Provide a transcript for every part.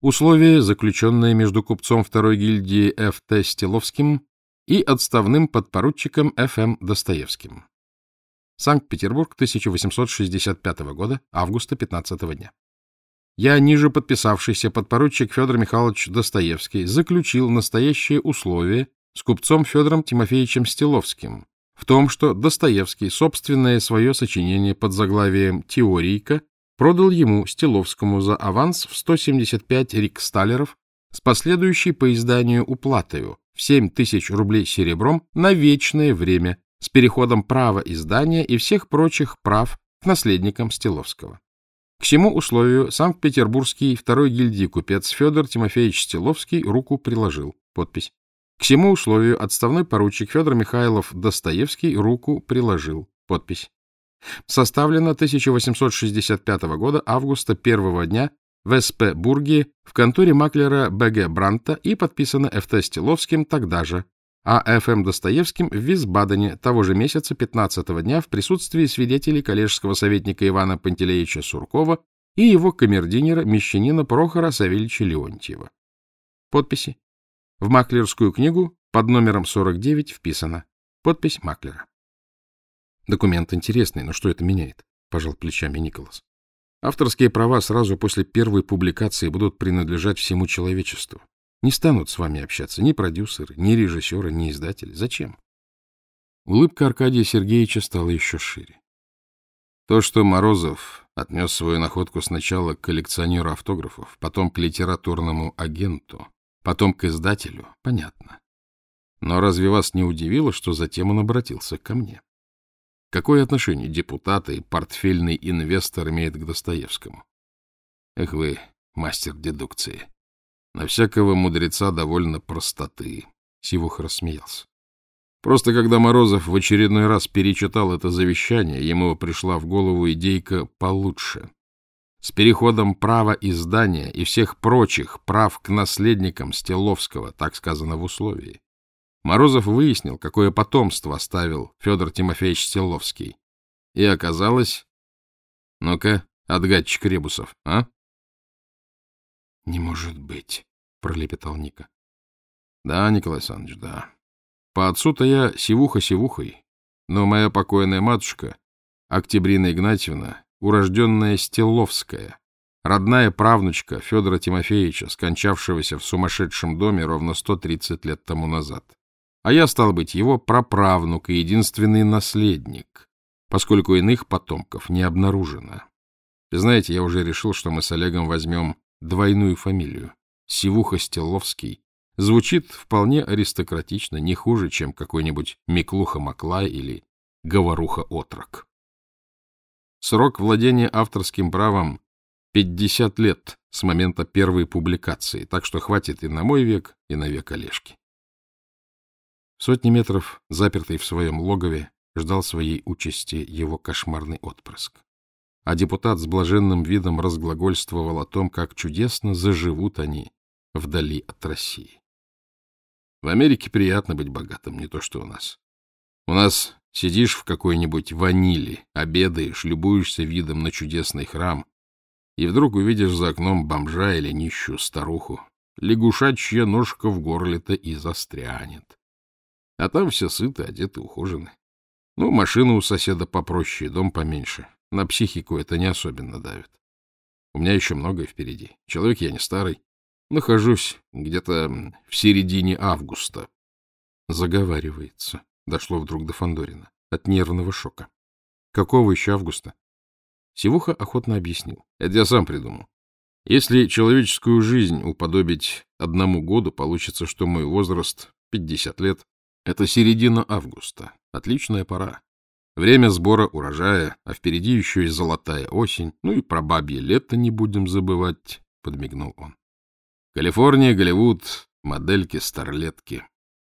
Условие, заключенное между купцом второй гильдии Ф.Т. Стиловским и отставным подпоручиком Ф.М. Достоевским. Санкт-Петербург, 1865 года, августа 15 дня. Я, ниже подписавшийся подпоручик Федор Михайлович Достоевский, заключил настоящее условие с купцом Федором Тимофеевичем Стиловским в том, что Достоевский собственное свое сочинение под заглавием «Теорийка» продал ему, Стиловскому, за аванс в 175 риксталеров с последующей по изданию уплатою в 7 тысяч рублей серебром на вечное время с переходом права издания и всех прочих прав к наследникам Стиловского. К всему условию Санкт-Петербургский второй гильдии купец Федор Тимофеевич Стиловский руку приложил. Подпись. К всему условию отставной поручик Федор Михайлов Достоевский руку приложил. Подпись. Составлено 1865 года августа первого дня в СП Бурге в конторе маклера Б.Г. Бранта и подписано Ф.Т. Стиловским тогда же, а Ф.М. Достоевским в Висбадене того же месяца 15 дня в присутствии свидетелей коллежского советника Ивана Пантелеича Суркова и его камердинера мещанина Прохора Савельича Леонтьева. Подписи. В маклерскую книгу под номером 49 вписано. Подпись маклера. Документ интересный, но что это меняет? Пожал плечами Николас. Авторские права сразу после первой публикации будут принадлежать всему человечеству. Не станут с вами общаться ни продюсеры, ни режиссеры, ни издатели. Зачем? Улыбка Аркадия Сергеевича стала еще шире. То, что Морозов отнес свою находку сначала к коллекционеру автографов, потом к литературному агенту, потом к издателю, понятно. Но разве вас не удивило, что затем он обратился ко мне? Какое отношение депутаты и портфельный инвестор имеют к Достоевскому? Эх вы, мастер дедукции. На всякого мудреца довольно простоты. Сивух рассмеялся. Просто когда Морозов в очередной раз перечитал это завещание, ему пришла в голову идейка получше. С переходом права издания и всех прочих прав к наследникам Стеловского, так сказано в условии. Морозов выяснил, какое потомство оставил Федор Тимофеевич Стеловский. И оказалось... Ну-ка, отгадчик ребусов, а? — Не может быть, — пролепетал Ника. — Да, Николай Александрович, да. По отцу-то я сивуха-сивухой, но моя покойная матушка, Октябрина Игнатьевна, урожденная Стелловская, родная правнучка Федора Тимофеевича, скончавшегося в сумасшедшем доме ровно 130 лет тому назад. А я, стал быть, его праправнук и единственный наследник, поскольку иных потомков не обнаружено. Знаете, я уже решил, что мы с Олегом возьмем двойную фамилию. Сивуха Стелловский. Звучит вполне аристократично, не хуже, чем какой-нибудь Миклуха Маклай или Говоруха Отрок. Срок владения авторским правом 50 лет с момента первой публикации, так что хватит и на мой век, и на век Олежки. Сотни метров, запертый в своем логове, ждал своей участи его кошмарный отпрыск а депутат с блаженным видом разглагольствовал о том, как чудесно заживут они вдали от России. В Америке приятно быть богатым, не то что у нас. У нас сидишь в какой-нибудь ванили, обедаешь, любуешься видом на чудесный храм, и вдруг увидишь за окном бомжа или нищую старуху. Лягушачья ножка в горле-то и застрянет. А там все сыты, одеты, ухожены. Ну, машина у соседа попроще, дом поменьше. На психику это не особенно давит. У меня еще многое впереди. Человек я не старый. Нахожусь где-то в середине августа. Заговаривается. Дошло вдруг до Фандорина От нервного шока. Какого еще августа? Сивуха охотно объяснил. Это я сам придумал. Если человеческую жизнь уподобить одному году, получится, что мой возраст 50 лет. Это середина августа. Отличная пора. Время сбора урожая, а впереди еще и золотая осень, ну и про бабье лето не будем забывать, — подмигнул он. Калифорния, Голливуд, модельки, старлетки.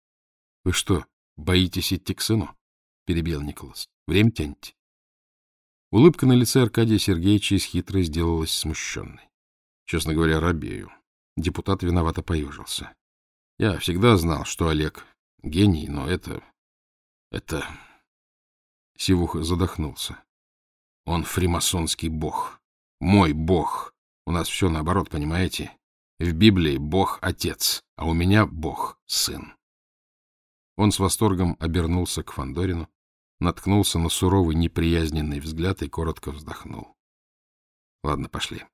— Вы что, боитесь идти к сыну? — перебил Николас. — Время тянете. Улыбка на лице Аркадия Сергеевича из хитрой сделалась смущенной. Честно говоря, робею. Депутат виновато поежился. Я всегда знал, что Олег гений, но это... это... Сивуха задохнулся. Он фримасонский бог. Мой бог. У нас все наоборот, понимаете? В Библии Бог — Отец, а у меня Бог — Сын. Он с восторгом обернулся к Фандорину, наткнулся на суровый неприязненный взгляд и коротко вздохнул. — Ладно, пошли.